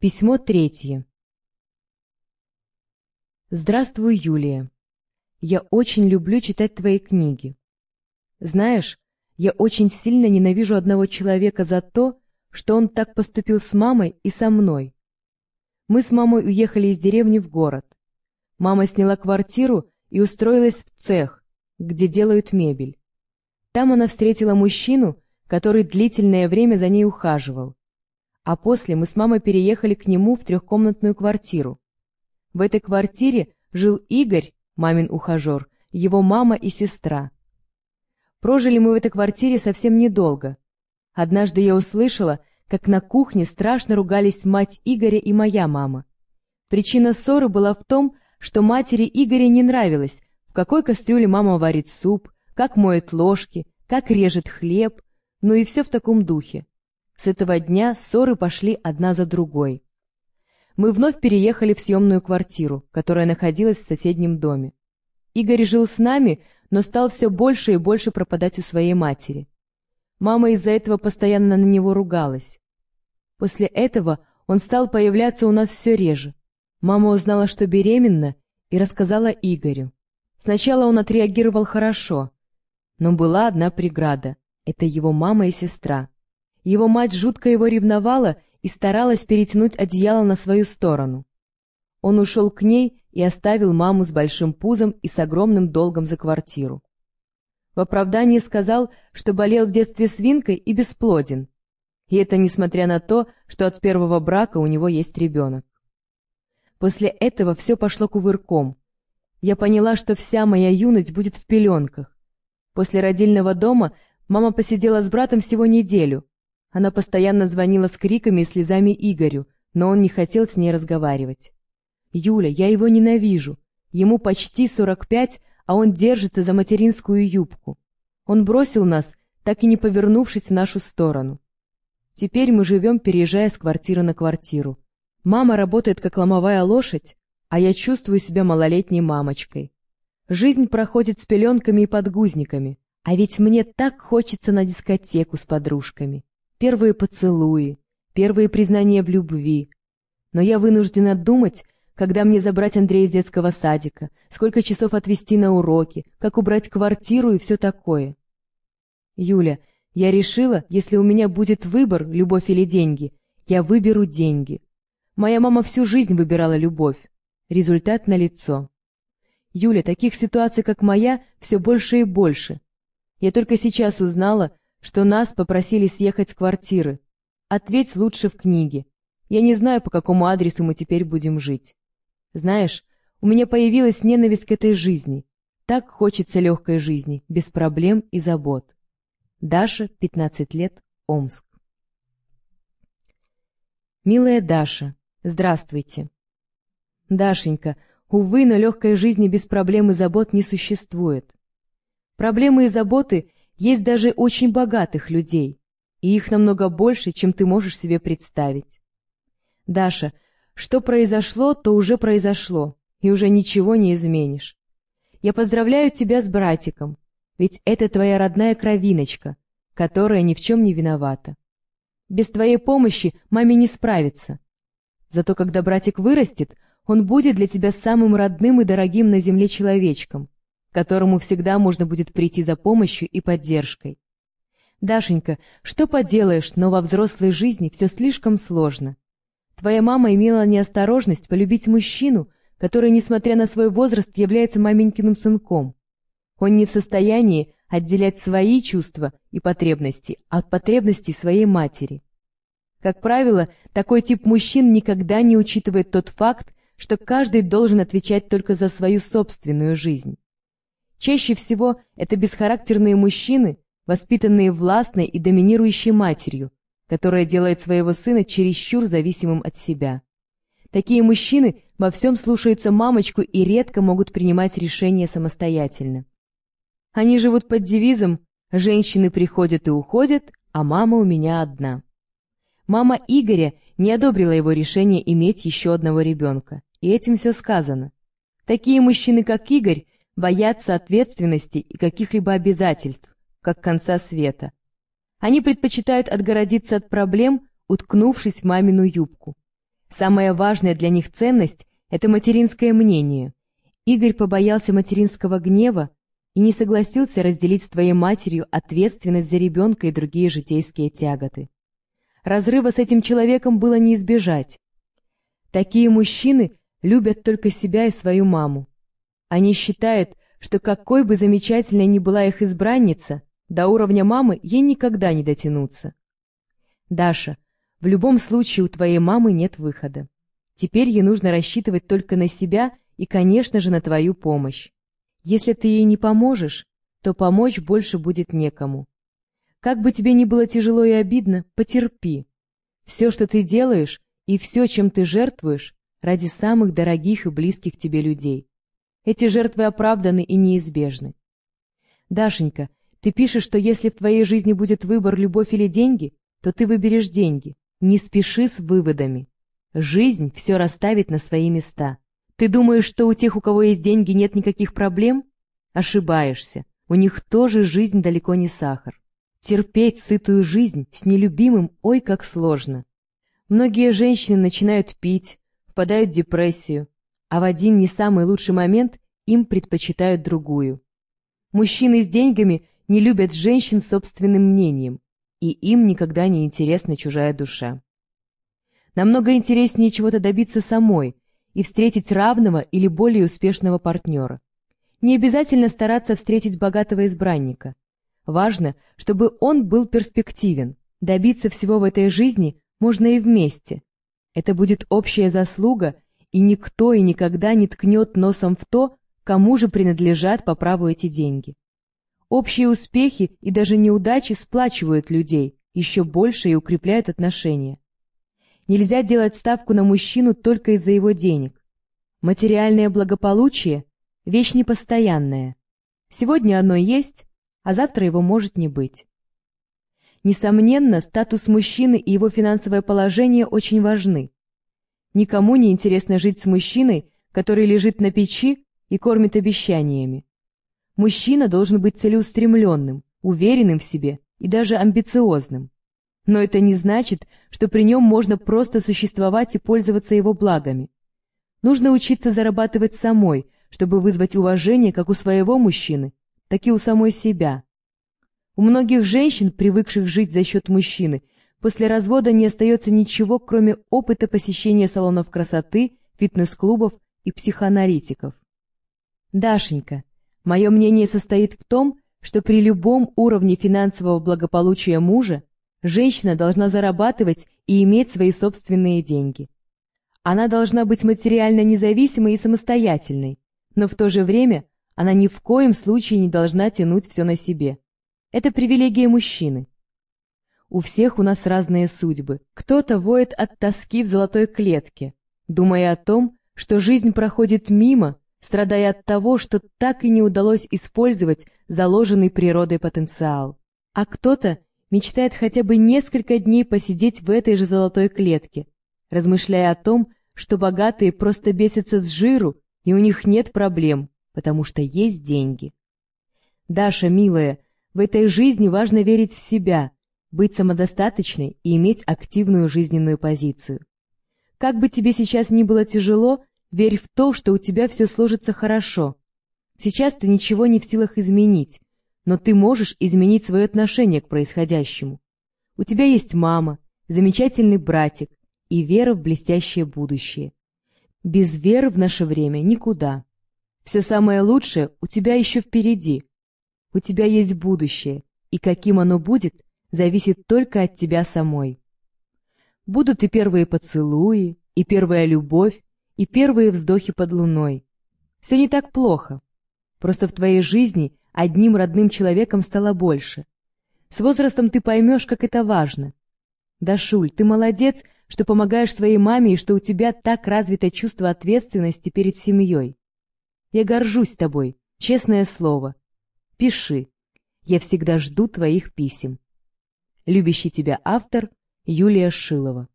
Письмо третье. Здравствуй, Юлия. Я очень люблю читать твои книги. Знаешь, я очень сильно ненавижу одного человека за то, что он так поступил с мамой и со мной. Мы с мамой уехали из деревни в город. Мама сняла квартиру и устроилась в цех, где делают мебель. Там она встретила мужчину, который длительное время за ней ухаживал а после мы с мамой переехали к нему в трехкомнатную квартиру. В этой квартире жил Игорь, мамин ухажер, его мама и сестра. Прожили мы в этой квартире совсем недолго. Однажды я услышала, как на кухне страшно ругались мать Игоря и моя мама. Причина ссоры была в том, что матери Игоря не нравилось, в какой кастрюле мама варит суп, как моет ложки, как режет хлеб, ну и все в таком духе. С этого дня ссоры пошли одна за другой. Мы вновь переехали в съемную квартиру, которая находилась в соседнем доме. Игорь жил с нами, но стал все больше и больше пропадать у своей матери. Мама из-за этого постоянно на него ругалась. После этого он стал появляться у нас все реже. Мама узнала, что беременна, и рассказала Игорю. Сначала он отреагировал хорошо, но была одна преграда — это его мама и сестра. Его мать жутко его ревновала и старалась перетянуть одеяло на свою сторону. Он ушел к ней и оставил маму с большим пузом и с огромным долгом за квартиру. В оправдании сказал, что болел в детстве свинкой и бесплоден. И это несмотря на то, что от первого брака у него есть ребенок. После этого все пошло кувырком. Я поняла, что вся моя юность будет в пеленках. После родильного дома мама посидела с братом всего неделю, она постоянно звонила с криками и слезами Игорю, но он не хотел с ней разговаривать. «Юля, я его ненавижу. Ему почти сорок пять, а он держится за материнскую юбку. Он бросил нас, так и не повернувшись в нашу сторону. Теперь мы живем, переезжая с квартиры на квартиру. Мама работает как ломовая лошадь, а я чувствую себя малолетней мамочкой. Жизнь проходит с пеленками и подгузниками, а ведь мне так хочется на дискотеку с подружками первые поцелуи, первые признания в любви. Но я вынуждена думать, когда мне забрать Андрея из детского садика, сколько часов отвезти на уроки, как убрать квартиру и все такое. Юля, я решила, если у меня будет выбор, любовь или деньги, я выберу деньги. Моя мама всю жизнь выбирала любовь. Результат налицо. Юля, таких ситуаций, как моя, все больше и больше. Я только сейчас узнала, что нас попросили съехать с квартиры. Ответь лучше в книге. Я не знаю, по какому адресу мы теперь будем жить. Знаешь, у меня появилась ненависть к этой жизни. Так хочется легкой жизни, без проблем и забот. Даша, 15 лет, Омск. Милая Даша, здравствуйте. Дашенька, увы, но легкой жизни без проблем и забот не существует. Проблемы и заботы есть даже очень богатых людей, и их намного больше, чем ты можешь себе представить. Даша, что произошло, то уже произошло, и уже ничего не изменишь. Я поздравляю тебя с братиком, ведь это твоя родная кровиночка, которая ни в чем не виновата. Без твоей помощи маме не справится. Зато когда братик вырастет, он будет для тебя самым родным и дорогим на земле человечком, которому всегда можно будет прийти за помощью и поддержкой. Дашенька, что поделаешь, но во взрослой жизни все слишком сложно. Твоя мама имела неосторожность полюбить мужчину, который, несмотря на свой возраст, является маменькиным сынком. Он не в состоянии отделять свои чувства и потребности от потребностей своей матери. Как правило, такой тип мужчин никогда не учитывает тот факт, что каждый должен отвечать только за свою собственную жизнь. Чаще всего это бесхарактерные мужчины, воспитанные властной и доминирующей матерью, которая делает своего сына чересчур зависимым от себя. Такие мужчины во всем слушаются мамочку и редко могут принимать решения самостоятельно. Они живут под девизом «женщины приходят и уходят, а мама у меня одна». Мама Игоря не одобрила его решение иметь еще одного ребенка, и этим все сказано. Такие мужчины, как Игорь, боятся ответственности и каких-либо обязательств, как конца света. Они предпочитают отгородиться от проблем, уткнувшись в мамину юбку. Самая важная для них ценность — это материнское мнение. Игорь побоялся материнского гнева и не согласился разделить с твоей матерью ответственность за ребенка и другие житейские тяготы. Разрыва с этим человеком было не избежать. Такие мужчины любят только себя и свою маму. Они считают, что какой бы замечательной ни была их избранница, до уровня мамы ей никогда не дотянуться. Даша, в любом случае у твоей мамы нет выхода. Теперь ей нужно рассчитывать только на себя и, конечно же, на твою помощь. Если ты ей не поможешь, то помочь больше будет некому. Как бы тебе ни было тяжело и обидно, потерпи. Все, что ты делаешь, и все, чем ты жертвуешь, ради самых дорогих и близких тебе людей. Эти жертвы оправданы и неизбежны. Дашенька, ты пишешь, что если в твоей жизни будет выбор любовь или деньги, то ты выберешь деньги. Не спеши с выводами. Жизнь все расставит на свои места. Ты думаешь, что у тех, у кого есть деньги, нет никаких проблем? Ошибаешься. У них тоже жизнь далеко не сахар. Терпеть сытую жизнь с нелюбимым ой как сложно. Многие женщины начинают пить, впадают в депрессию, а в один не самый лучший момент им предпочитают другую. Мужчины с деньгами не любят женщин собственным мнением, и им никогда не интересна чужая душа. Намного интереснее чего-то добиться самой и встретить равного или более успешного партнера. Не обязательно стараться встретить богатого избранника. Важно, чтобы он был перспективен. Добиться всего в этой жизни можно и вместе. Это будет общая заслуга, и никто и никогда не ткнет носом в то, кому же принадлежат по праву эти деньги. Общие успехи и даже неудачи сплачивают людей еще больше и укрепляют отношения. Нельзя делать ставку на мужчину только из-за его денег. Материальное благополучие – вещь непостоянная. Сегодня оно есть, а завтра его может не быть. Несомненно, статус мужчины и его финансовое положение очень важны. Никому не интересно жить с мужчиной, который лежит на печи и кормит обещаниями. Мужчина должен быть целеустремленным, уверенным в себе и даже амбициозным. Но это не значит, что при нем можно просто существовать и пользоваться его благами. Нужно учиться зарабатывать самой, чтобы вызвать уважение как у своего мужчины, так и у самой себя. У многих женщин, привыкших жить за счет мужчины, после развода не остается ничего, кроме опыта посещения салонов красоты, фитнес-клубов и психоаналитиков. Дашенька, Мое мнение состоит в том, что при любом уровне финансового благополучия мужа женщина должна зарабатывать и иметь свои собственные деньги. Она должна быть материально независимой и самостоятельной, но в то же время она ни в коем случае не должна тянуть все на себе. Это привилегия мужчины. У всех у нас разные судьбы. Кто-то воет от тоски в золотой клетке, думая о том, что жизнь проходит мимо, страдая от того, что так и не удалось использовать заложенный природой потенциал. А кто-то мечтает хотя бы несколько дней посидеть в этой же золотой клетке, размышляя о том, что богатые просто бесятся с жиру, и у них нет проблем, потому что есть деньги. Даша, милая, в этой жизни важно верить в себя, быть самодостаточной и иметь активную жизненную позицию. Как бы тебе сейчас ни было тяжело, Верь в то, что у тебя все сложится хорошо. Сейчас ты ничего не в силах изменить, но ты можешь изменить свое отношение к происходящему. У тебя есть мама, замечательный братик и вера в блестящее будущее. Без веры в наше время никуда. Все самое лучшее у тебя еще впереди. У тебя есть будущее, и каким оно будет, зависит только от тебя самой. Будут и первые поцелуи, и первая любовь, и первые вздохи под луной. Все не так плохо. Просто в твоей жизни одним родным человеком стало больше. С возрастом ты поймешь, как это важно. Дашуль, ты молодец, что помогаешь своей маме и что у тебя так развито чувство ответственности перед семьей. Я горжусь тобой, честное слово. Пиши. Я всегда жду твоих писем. Любящий тебя автор Юлия Шилова